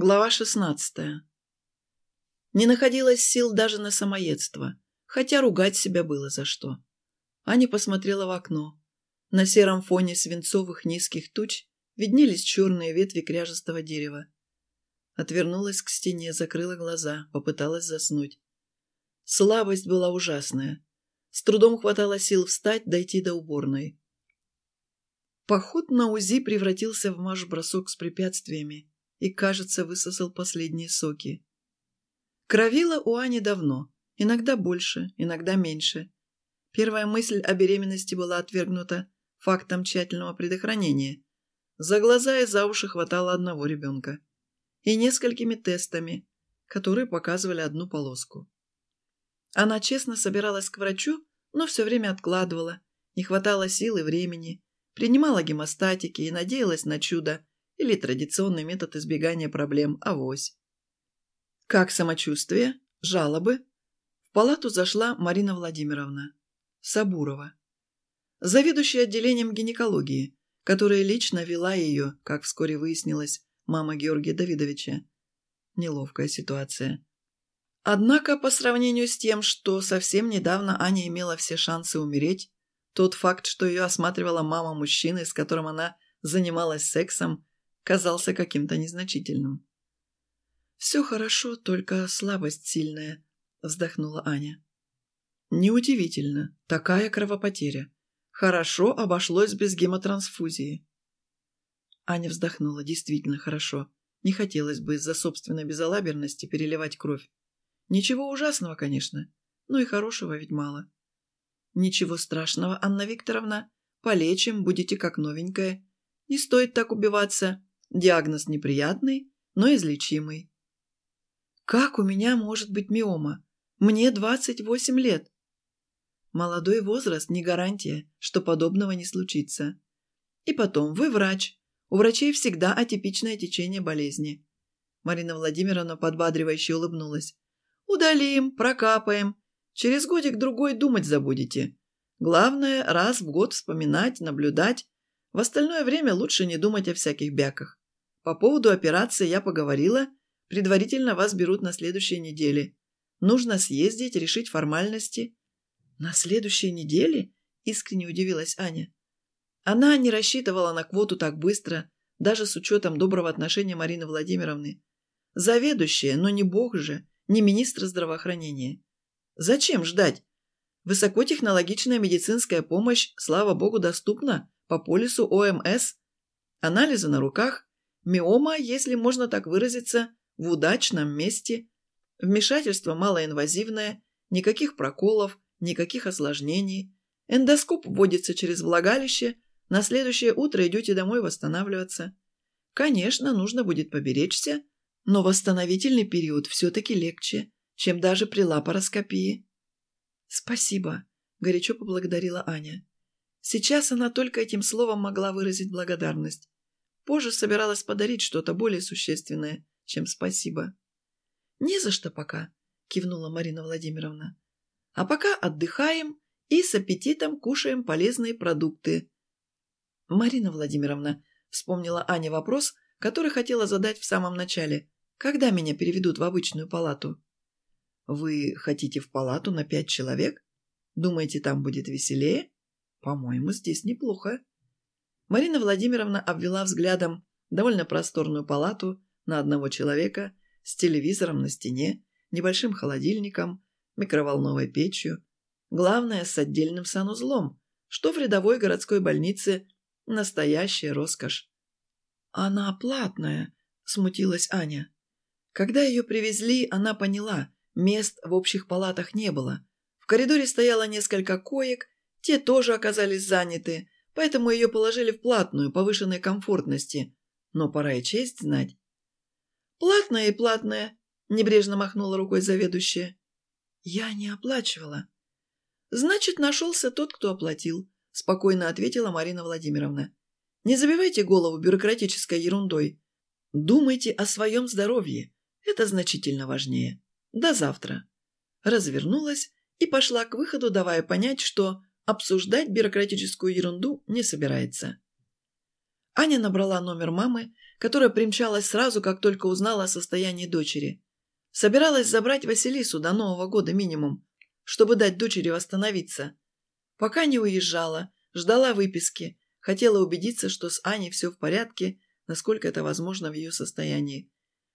Глава шестнадцатая. Не находилось сил даже на самоедство, хотя ругать себя было за что. Аня посмотрела в окно. На сером фоне свинцовых низких туч виднелись черные ветви кряжестого дерева. Отвернулась к стене, закрыла глаза, попыталась заснуть. Слабость была ужасная. С трудом хватало сил встать, дойти до уборной. Поход на УЗИ превратился в марш-бросок с препятствиями и, кажется, высосал последние соки. Кровила у Ани давно, иногда больше, иногда меньше. Первая мысль о беременности была отвергнута фактом тщательного предохранения. За глаза и за уши хватало одного ребенка. И несколькими тестами, которые показывали одну полоску. Она честно собиралась к врачу, но все время откладывала, не хватало сил и времени, принимала гемостатики и надеялась на чудо, или традиционный метод избегания проблем – авось. Как самочувствие? Жалобы? В палату зашла Марина Владимировна. Сабурова. Заведующая отделением гинекологии, которая лично вела ее, как вскоре выяснилось, мама Георгия Давидовича. Неловкая ситуация. Однако, по сравнению с тем, что совсем недавно Аня имела все шансы умереть, тот факт, что ее осматривала мама мужчины, с которым она занималась сексом, казался каким-то незначительным. «Все хорошо, только слабость сильная», — вздохнула Аня. «Неудивительно. Такая кровопотеря. Хорошо обошлось без гемотрансфузии». Аня вздохнула. Действительно хорошо. Не хотелось бы из-за собственной безалаберности переливать кровь. Ничего ужасного, конечно, но и хорошего ведь мало. Ничего страшного, Анна Викторовна. Полечим, будете как новенькая. Не стоит так убиваться. Диагноз неприятный, но излечимый. Как у меня может быть миома? Мне 28 лет. Молодой возраст не гарантия, что подобного не случится. И потом, вы врач. У врачей всегда атипичное течение болезни. Марина Владимировна подбадривающе улыбнулась. Удалим, прокапаем. Через годик-другой думать забудете. Главное, раз в год вспоминать, наблюдать. В остальное время лучше не думать о всяких бяках. По поводу операции я поговорила. Предварительно вас берут на следующей неделе. Нужно съездить, решить формальности». «На следующей неделе?» – искренне удивилась Аня. Она не рассчитывала на квоту так быстро, даже с учетом доброго отношения Марины Владимировны. Заведующая, но не бог же, не министр здравоохранения. Зачем ждать? Высокотехнологичная медицинская помощь, слава богу, доступна по полису ОМС. Анализы на руках, Миома, если можно так выразиться, в удачном месте. Вмешательство малоинвазивное, никаких проколов, никаких осложнений. Эндоскоп вводится через влагалище, на следующее утро идете домой восстанавливаться. Конечно, нужно будет поберечься, но восстановительный период все-таки легче, чем даже при лапароскопии. «Спасибо», – горячо поблагодарила Аня. Сейчас она только этим словом могла выразить благодарность. Позже собиралась подарить что-то более существенное, чем спасибо. «Не за что пока», – кивнула Марина Владимировна. «А пока отдыхаем и с аппетитом кушаем полезные продукты». «Марина Владимировна», – вспомнила Аня вопрос, который хотела задать в самом начале. «Когда меня переведут в обычную палату?» «Вы хотите в палату на пять человек? Думаете, там будет веселее? По-моему, здесь неплохо». Марина Владимировна обвела взглядом довольно просторную палату на одного человека с телевизором на стене, небольшим холодильником, микроволновой печью, главное, с отдельным санузлом, что в рядовой городской больнице настоящая роскошь. «Она платная», – смутилась Аня. Когда ее привезли, она поняла, мест в общих палатах не было. В коридоре стояло несколько коек, те тоже оказались заняты – поэтому ее положили в платную, повышенной комфортности. Но пора и честь знать. «Платная и платная», – небрежно махнула рукой заведующая. «Я не оплачивала». «Значит, нашелся тот, кто оплатил», – спокойно ответила Марина Владимировна. «Не забивайте голову бюрократической ерундой. Думайте о своем здоровье. Это значительно важнее. До завтра». Развернулась и пошла к выходу, давая понять, что обсуждать бюрократическую ерунду не собирается. Аня набрала номер мамы, которая примчалась сразу, как только узнала о состоянии дочери. Собиралась забрать Василису до Нового года минимум, чтобы дать дочери восстановиться. Пока не уезжала, ждала выписки, хотела убедиться, что с Аней все в порядке, насколько это возможно в ее состоянии.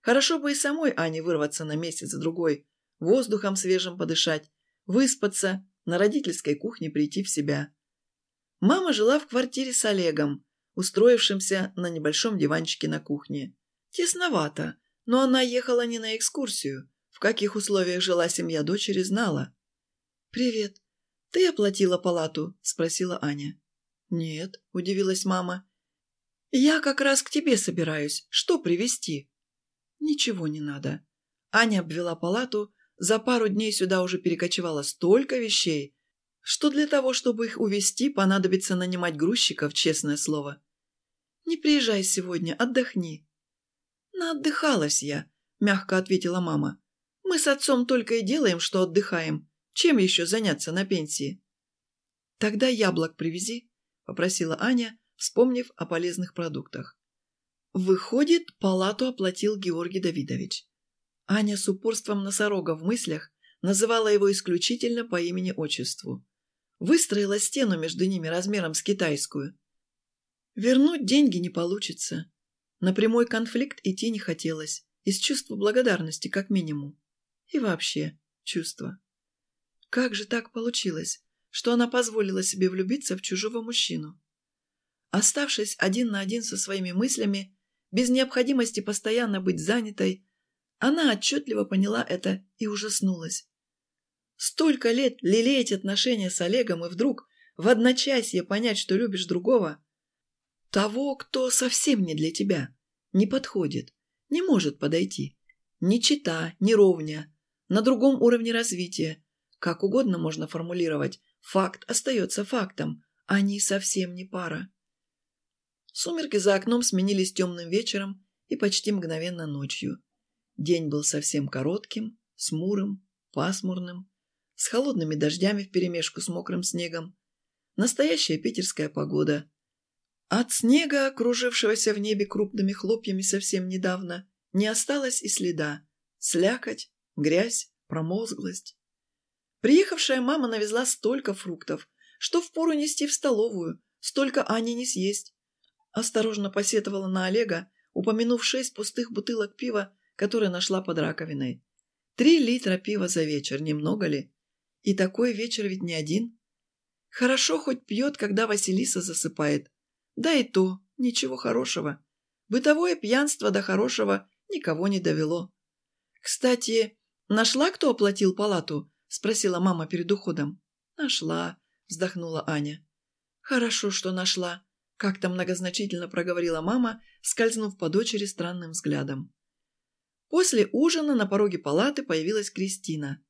Хорошо бы и самой Ане вырваться на месяц-другой, воздухом свежим подышать, выспаться, на родительской кухне прийти в себя. Мама жила в квартире с Олегом, устроившимся на небольшом диванчике на кухне. Тесновато, но она ехала не на экскурсию. В каких условиях жила семья дочери, знала. «Привет. Ты оплатила палату?» – спросила Аня. «Нет», – удивилась мама. «Я как раз к тебе собираюсь. Что привезти?» «Ничего не надо». Аня обвела палату, за пару дней сюда уже перекочевало столько вещей, что для того, чтобы их увезти, понадобится нанимать грузчиков, честное слово. «Не приезжай сегодня, отдохни». «Наотдыхалась я», – мягко ответила мама. «Мы с отцом только и делаем, что отдыхаем. Чем еще заняться на пенсии?» «Тогда яблок привези», – попросила Аня, вспомнив о полезных продуктах. Выходит, палату оплатил Георгий Давидович. Аня с упорством носорога в мыслях называла его исключительно по имени-отчеству. Выстроила стену между ними размером с китайскую. Вернуть деньги не получится. На прямой конфликт идти не хотелось, из чувства благодарности как минимум. И вообще чувства. Как же так получилось, что она позволила себе влюбиться в чужого мужчину? Оставшись один на один со своими мыслями, без необходимости постоянно быть занятой, она отчетливо поняла это и ужаснулась. Столько лет лелеять отношения с Олегом и вдруг в одночасье понять, что любишь другого, того, кто совсем не для тебя, не подходит, не может подойти. Ни чита, ни ровня, на другом уровне развития. Как угодно можно формулировать, факт остается фактом, они совсем не пара. Сумерки за окном сменились темным вечером и почти мгновенно ночью. День был совсем коротким, смурым, пасмурным, с холодными дождями вперемешку с мокрым снегом. Настоящая питерская погода, от снега, кружившегося в небе крупными хлопьями совсем недавно, не осталось и следа. Слякоть, грязь, промозглость. Приехавшая мама навезла столько фруктов, что впору нести в столовую, столько Ани не съесть. Осторожно посетовала на Олега, упомянув шесть пустых бутылок пива, которые нашла под раковиной. Три литра пива за вечер, немного ли? И такой вечер ведь не один. Хорошо хоть пьет, когда Василиса засыпает. Да и то, ничего хорошего. Бытовое пьянство до хорошего никого не довело. «Кстати, нашла, кто оплатил палату?» – спросила мама перед уходом. «Нашла», – вздохнула Аня. «Хорошо, что нашла», – как-то многозначительно проговорила мама, скользнув по дочери странным взглядом. После ужина на пороге палаты появилась Кристина.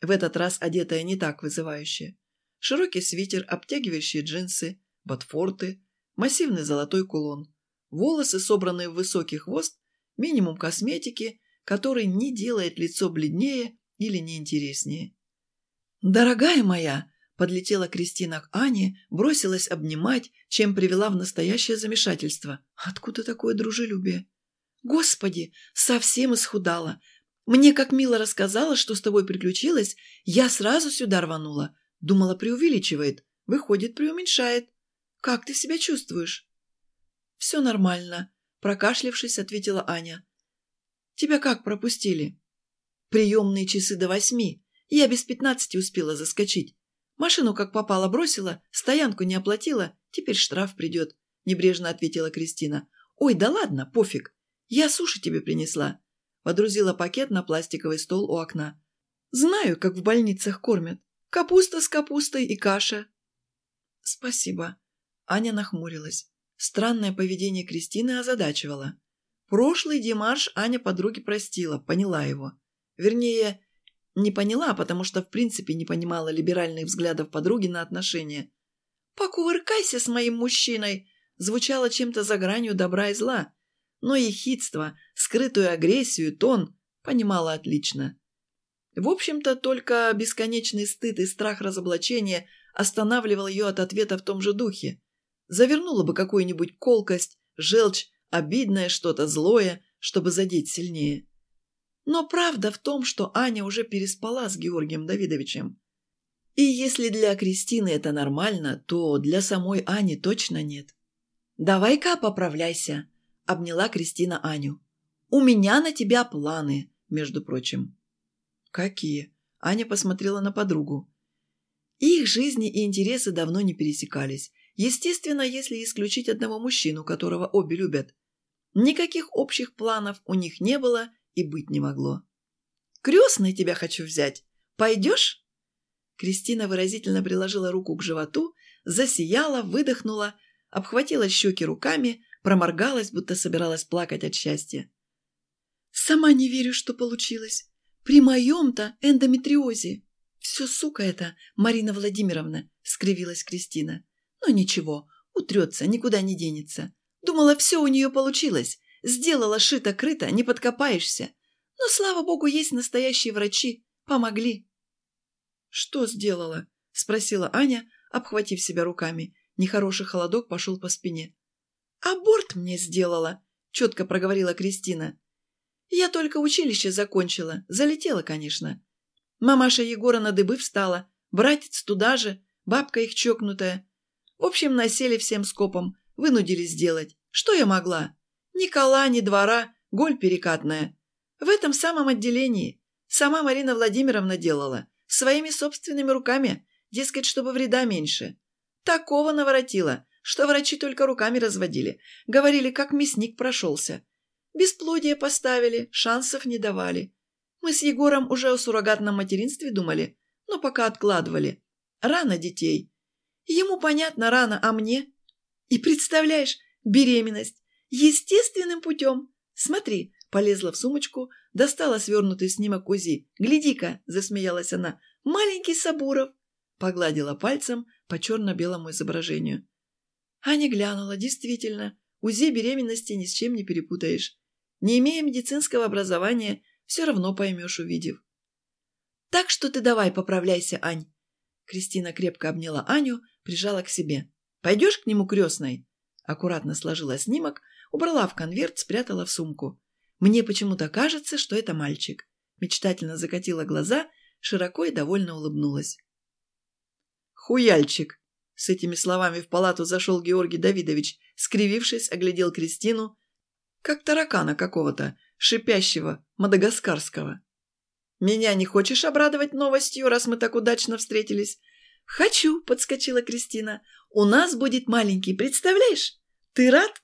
В этот раз одетая не так вызывающе. Широкий свитер, обтягивающие джинсы, ботфорты, массивный золотой кулон, волосы, собранные в высокий хвост, минимум косметики, который не делает лицо бледнее или неинтереснее. «Дорогая моя!» – подлетела Кристина к Ане, бросилась обнимать, чем привела в настоящее замешательство. «Откуда такое дружелюбие?» «Господи, совсем исхудала! Мне как мило рассказала, что с тобой приключилось, я сразу сюда рванула. Думала, преувеличивает. Выходит, преуменьшает. «Как ты себя чувствуешь?» «Все нормально», – прокашлявшись, ответила Аня. «Тебя как пропустили?» «Приемные часы до восьми. Я без пятнадцати успела заскочить. Машину как попало бросила, стоянку не оплатила, теперь штраф придет», – небрежно ответила Кристина. «Ой, да ладно, пофиг. Я суши тебе принесла». Водрузила пакет на пластиковый стол у окна. «Знаю, как в больницах кормят. Капуста с капустой и каша». «Спасибо», Аня нахмурилась. Странное поведение Кристины озадачивало. Прошлый Димаш Аня подруге простила, поняла его. Вернее, не поняла, потому что в принципе не понимала либеральных взглядов подруги на отношения. «Покувыркайся с моим мужчиной!» звучало чем-то за гранью добра и зла. Но ехидство, скрытую агрессию, тон понимала отлично. В общем-то, только бесконечный стыд и страх разоблачения останавливал ее от ответа в том же духе. Завернула бы какую-нибудь колкость желчь, обидное что-то, злое, чтобы задеть сильнее. Но правда в том, что Аня уже переспала с Георгием Давидовичем. И если для Кристины это нормально, то для самой Ани точно нет. «Давай-ка поправляйся», – обняла Кристина Аню. «У меня на тебя планы, между прочим». «Какие?» – Аня посмотрела на подругу. Их жизни и интересы давно не пересекались. Естественно, если исключить одного мужчину, которого обе любят. Никаких общих планов у них не было и быть не могло. «Крестной тебя хочу взять. Пойдешь?» Кристина выразительно приложила руку к животу, засияла, выдохнула, обхватила щеки руками, проморгалась, будто собиралась плакать от счастья. «Сама не верю, что получилось. При моем-то эндометриозе. Все, сука это, Марина Владимировна», — скривилась Кристина. «Но ничего, утрется, никуда не денется. Думала, все у нее получилось. Сделала шито-крыто, не подкопаешься. Но, слава богу, есть настоящие врачи. Помогли». «Что сделала?» – спросила Аня, обхватив себя руками. Нехороший холодок пошел по спине. «Аборт мне сделала», – четко проговорила Кристина. «Я только училище закончила. Залетела, конечно. Мамаша Егора на дыбы встала. Братец туда же, бабка их чокнутая. В общем, насели всем скопом, вынудили сделать. Что я могла? Ни кола, ни двора, голь перекатная. В этом самом отделении. Сама Марина Владимировна делала. Своими собственными руками, дескать, чтобы вреда меньше. Такого наворотила, что врачи только руками разводили. Говорили, как мясник прошелся. Бесплодие поставили, шансов не давали. Мы с Егором уже о суррогатном материнстве думали, но пока откладывали. Рано детей. Ему понятно рано, а мне? И представляешь, беременность. Естественным путем. Смотри, полезла в сумочку, достала свернутый снимок УЗИ. «Гляди-ка!» – засмеялась она. «Маленький Сабуров!» Погладила пальцем по черно-белому изображению. Аня глянула. Действительно, УЗИ беременности ни с чем не перепутаешь. Не имея медицинского образования, все равно поймешь, увидев. «Так что ты давай поправляйся, Ань!» Кристина крепко обняла Аню, прижала к себе. «Пойдешь к нему крестной?» Аккуратно сложила снимок, убрала в конверт, спрятала в сумку. Мне почему-то кажется, что это мальчик. Мечтательно закатила глаза, широко и довольно улыбнулась. «Хуяльчик!» С этими словами в палату зашел Георгий Давидович, скривившись, оглядел Кристину, как таракана какого-то, шипящего, мадагаскарского. «Меня не хочешь обрадовать новостью, раз мы так удачно встретились?» «Хочу», — подскочила Кристина. «У нас будет маленький, представляешь? Ты рад?»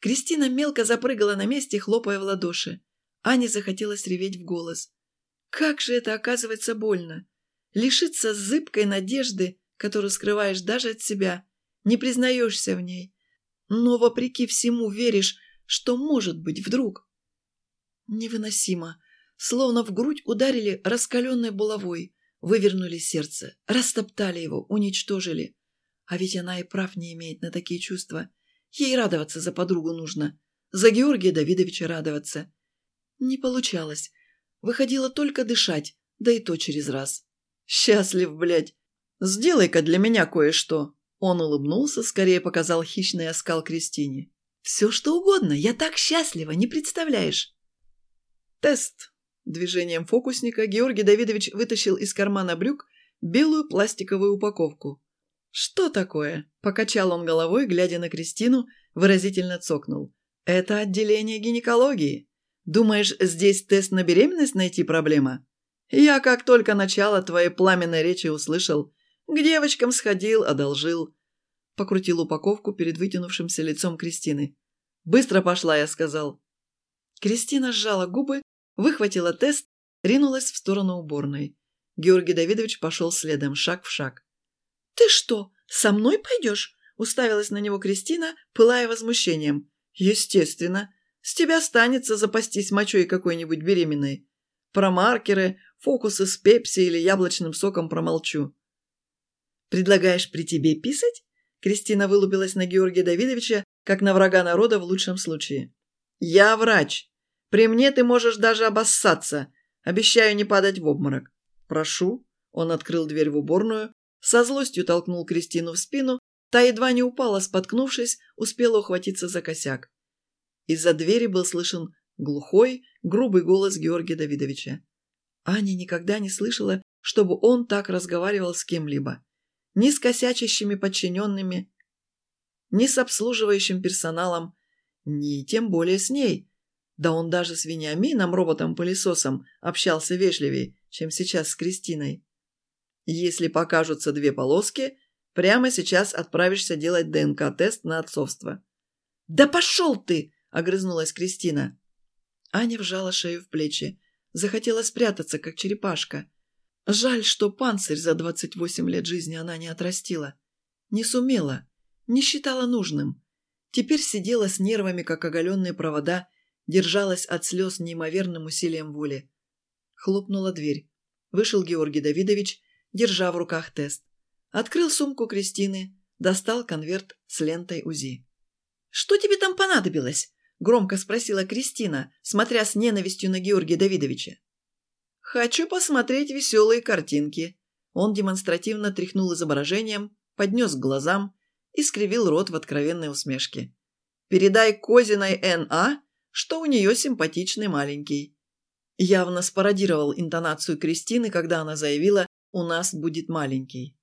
Кристина мелко запрыгала на месте, хлопая в ладоши. Ане захотелось реветь в голос. Как же это оказывается больно! Лишиться зыбкой надежды, которую скрываешь даже от себя, не признаешься в ней. Но, вопреки всему, веришь, что может быть вдруг. Невыносимо. Словно в грудь ударили раскаленной булавой, вывернули сердце, растоптали его, уничтожили. А ведь она и прав не имеет на такие чувства. Ей радоваться за подругу нужно. За Георгия Давидовича радоваться. Не получалось. Выходило только дышать, да и то через раз. «Счастлив, блядь! Сделай-ка для меня кое-что!» Он улыбнулся, скорее показал хищный оскал Кристине. «Все что угодно, я так счастлива, не представляешь!» «Тест!» Движением фокусника Георгий Давидович вытащил из кармана брюк белую пластиковую упаковку. «Что такое?» – покачал он головой, глядя на Кристину, выразительно цокнул. «Это отделение гинекологии. Думаешь, здесь тест на беременность найти проблема? Я как только начало твоей пламенной речи услышал, к девочкам сходил, одолжил». Покрутил упаковку перед вытянувшимся лицом Кристины. «Быстро пошла», – я сказал. Кристина сжала губы, выхватила тест, ринулась в сторону уборной. Георгий Давидович пошел следом, шаг в шаг. «Ты что, со мной пойдешь?» – уставилась на него Кристина, пылая возмущением. «Естественно. С тебя станется запастись мочой какой-нибудь беременной. Про маркеры, фокусы с пепси или яблочным соком промолчу». «Предлагаешь при тебе писать?» Кристина вылупилась на Георгия Давидовича, как на врага народа в лучшем случае. «Я врач. При мне ты можешь даже обоссаться. Обещаю не падать в обморок». «Прошу». Он открыл дверь в уборную, со злостью толкнул Кристину в спину Та едва не упала, споткнувшись, успела ухватиться за косяк. Из-за двери был слышен глухой, грубый голос Георгия Давидовича. Аня никогда не слышала, чтобы он так разговаривал с кем-либо. Ни с косячащими подчиненными, ни с обслуживающим персоналом, ни тем более с ней. Да он даже с Вениамином, роботом-пылесосом, общался вежливее, чем сейчас с Кристиной. Если покажутся две полоски, прямо сейчас отправишься делать ДНК-тест на отцовство. «Да пошел ты!» – огрызнулась Кристина. Аня вжала шею в плечи. Захотела спрятаться, как черепашка. Жаль, что панцирь за 28 лет жизни она не отрастила. Не сумела, не считала нужным. Теперь сидела с нервами, как оголенные провода, держалась от слез неимоверным усилием воли. Хлопнула дверь. Вышел Георгий Давидович, держа в руках тест. Открыл сумку Кристины, достал конверт с лентой УЗИ. «Что тебе там понадобилось?» – громко спросила Кристина, смотря с ненавистью на Георгия Давидовича. «Хочу посмотреть веселые картинки». Он демонстративно тряхнул изображением, поднес к глазам и скривил рот в откровенной усмешке. «Передай Козиной Н.А., что у нее симпатичный маленький». Явно спародировал интонацию Кристины, когда она заявила «у нас будет маленький».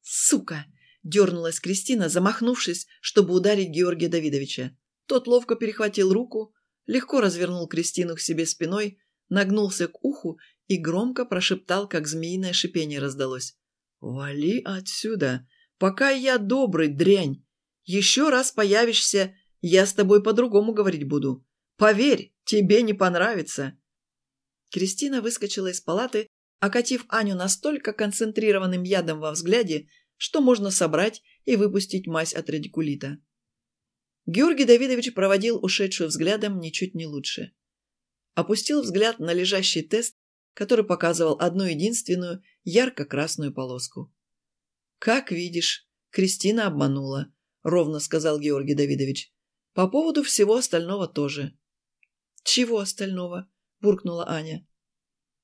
«Сука!» – дернулась Кристина, замахнувшись, чтобы ударить Георгия Давидовича. Тот ловко перехватил руку, легко развернул Кристину к себе спиной, нагнулся к уху и громко прошептал, как змеиное шипение раздалось. «Вали отсюда, пока я добрый, дрянь. Еще раз появишься, я с тобой по-другому говорить буду. Поверь, тебе не понравится». Кристина выскочила из палаты, окатив Аню настолько концентрированным ядом во взгляде, что можно собрать и выпустить мазь от радикулита. Георгий Давидович проводил ушедшую взглядом ничуть не лучше. Опустил взгляд на лежащий тест который показывал одну единственную ярко-красную полоску. «Как видишь, Кристина обманула», — ровно сказал Георгий Давидович. «По поводу всего остального тоже». «Чего остального?» — буркнула Аня.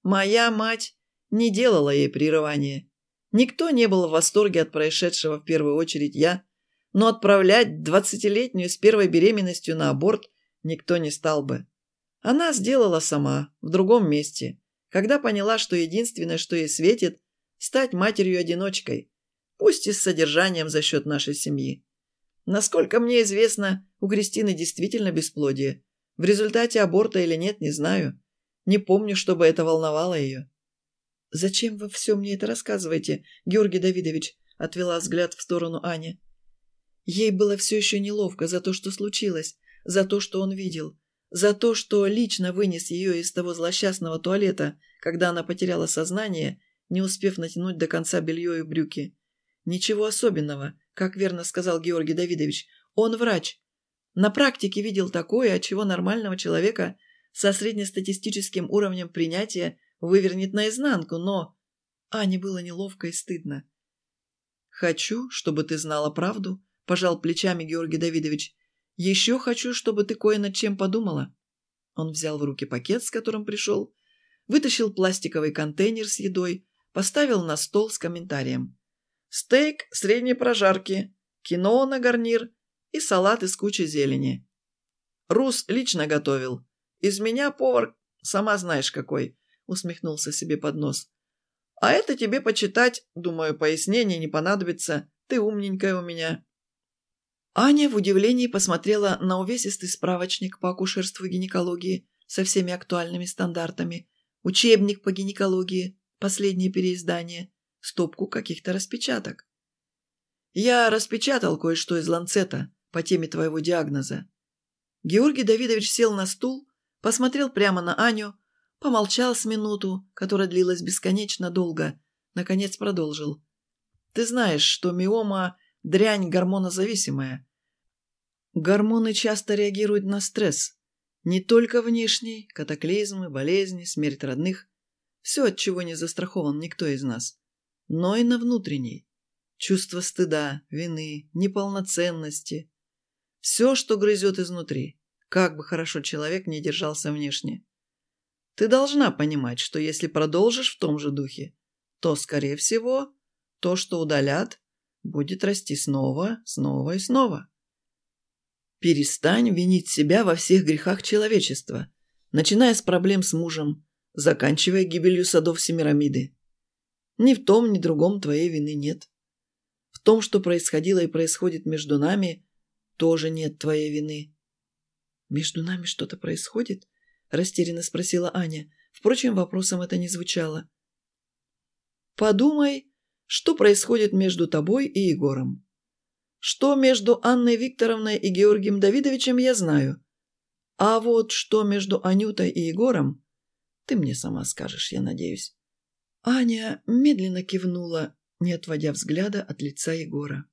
«Моя мать не делала ей прерывания. Никто не был в восторге от происшедшего, в первую очередь я, но отправлять двадцатилетнюю с первой беременностью на аборт никто не стал бы. Она сделала сама, в другом месте, когда поняла, что единственное, что ей светит, стать матерью-одиночкой, пусть и с содержанием за счет нашей семьи. Насколько мне известно, у Кристины действительно бесплодие. В результате аборта или нет, не знаю. Не помню, чтобы это волновало ее. «Зачем вы все мне это рассказываете, Георгий Давидович?» – отвела взгляд в сторону Аня. Ей было все еще неловко за то, что случилось, за то, что он видел. За то, что лично вынес ее из того злосчастного туалета, когда она потеряла сознание, не успев натянуть до конца белье и брюки. Ничего особенного, как верно сказал Георгий Давидович. Он врач. На практике видел такое, от чего нормального человека со среднестатистическим уровнем принятия вывернет наизнанку, но... Ане было неловко и стыдно. «Хочу, чтобы ты знала правду», – пожал плечами Георгий Давидович. Еще хочу, чтобы ты кое над чем подумала». Он взял в руки пакет, с которым пришел, вытащил пластиковый контейнер с едой, поставил на стол с комментарием. «Стейк средней прожарки, кино на гарнир и салат из кучи зелени. Рус лично готовил. Из меня повар, сама знаешь какой», — усмехнулся себе под нос. «А это тебе почитать, думаю, пояснений не понадобится. Ты умненькая у меня». Аня в удивлении посмотрела на увесистый справочник по акушерству и гинекологии со всеми актуальными стандартами, учебник по гинекологии, последнее переиздание, стопку каких-то распечаток. «Я распечатал кое-что из ланцета по теме твоего диагноза». Георгий Давидович сел на стул, посмотрел прямо на Аню, помолчал с минуту, которая длилась бесконечно долго, наконец продолжил. «Ты знаешь, что миома дрянь гормонозависимая. Гормоны часто реагируют на стресс. Не только внешний, катаклизмы, болезни, смерть родных. Все, от чего не застрахован никто из нас. Но и на внутренний. Чувство стыда, вины, неполноценности. Все, что грызет изнутри. Как бы хорошо человек не держался внешне. Ты должна понимать, что если продолжишь в том же духе, то, скорее всего, то, что удалят, будет расти снова, снова и снова. Перестань винить себя во всех грехах человечества, начиная с проблем с мужем, заканчивая гибелью садов Семирамиды. Ни в том, ни в другом твоей вины нет. В том, что происходило и происходит между нами, тоже нет твоей вины. «Между нами что-то происходит?» – растерянно спросила Аня. Впрочем, вопросом это не звучало. «Подумай, что происходит между тобой и Егором. Что между Анной Викторовной и Георгием Давидовичем, я знаю. А вот что между Анютой и Егором, ты мне сама скажешь, я надеюсь». Аня медленно кивнула, не отводя взгляда от лица Егора.